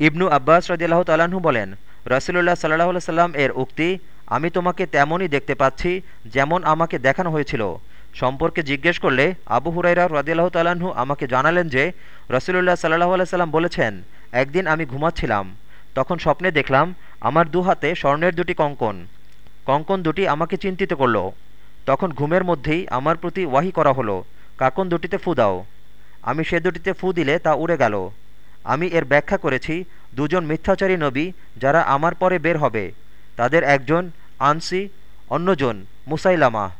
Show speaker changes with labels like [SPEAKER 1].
[SPEAKER 1] ইবনু আব্বাস রদিল্লাহ তালাহু বলেন রসুল্লাহ সাল্লাহ সাল্লাম এর উক্তি, আমি তোমাকে তেমনই দেখতে পাচ্ছি যেমন আমাকে দেখানো হয়েছিল। সম্পর্কে জিজ্ঞেস করলে আবু হুরাইরা রদিল্লাহ তালাহু আমাকে জানালেন যে রসুল্লাহ সাল্লাহ সাল্লাম বলেছেন, একদিন আমি ঘুমাচ্ছিলাম। তখন স্বপ্নে দেখলাম আমার দু হাতে স্বর্ণের দুটি কঙ্কন। কঙ্কন দুটি আমাকে চিন্তিত করল। তখন ঘুমের মধ্যেই আমার প্রতি ওয়াহি করা হলো, কাকন দুটিতে ফু দাও। আমি সে দুটিতে ফু দিলে তা উড়ে গেল। আমি এর ব্যাখ্যা করেছি, দুজন মিথ্যাচারী নবী যারা আমার পরে বের হবে, তাদের একজন আনসি, অন্যজন মুসাইলামা।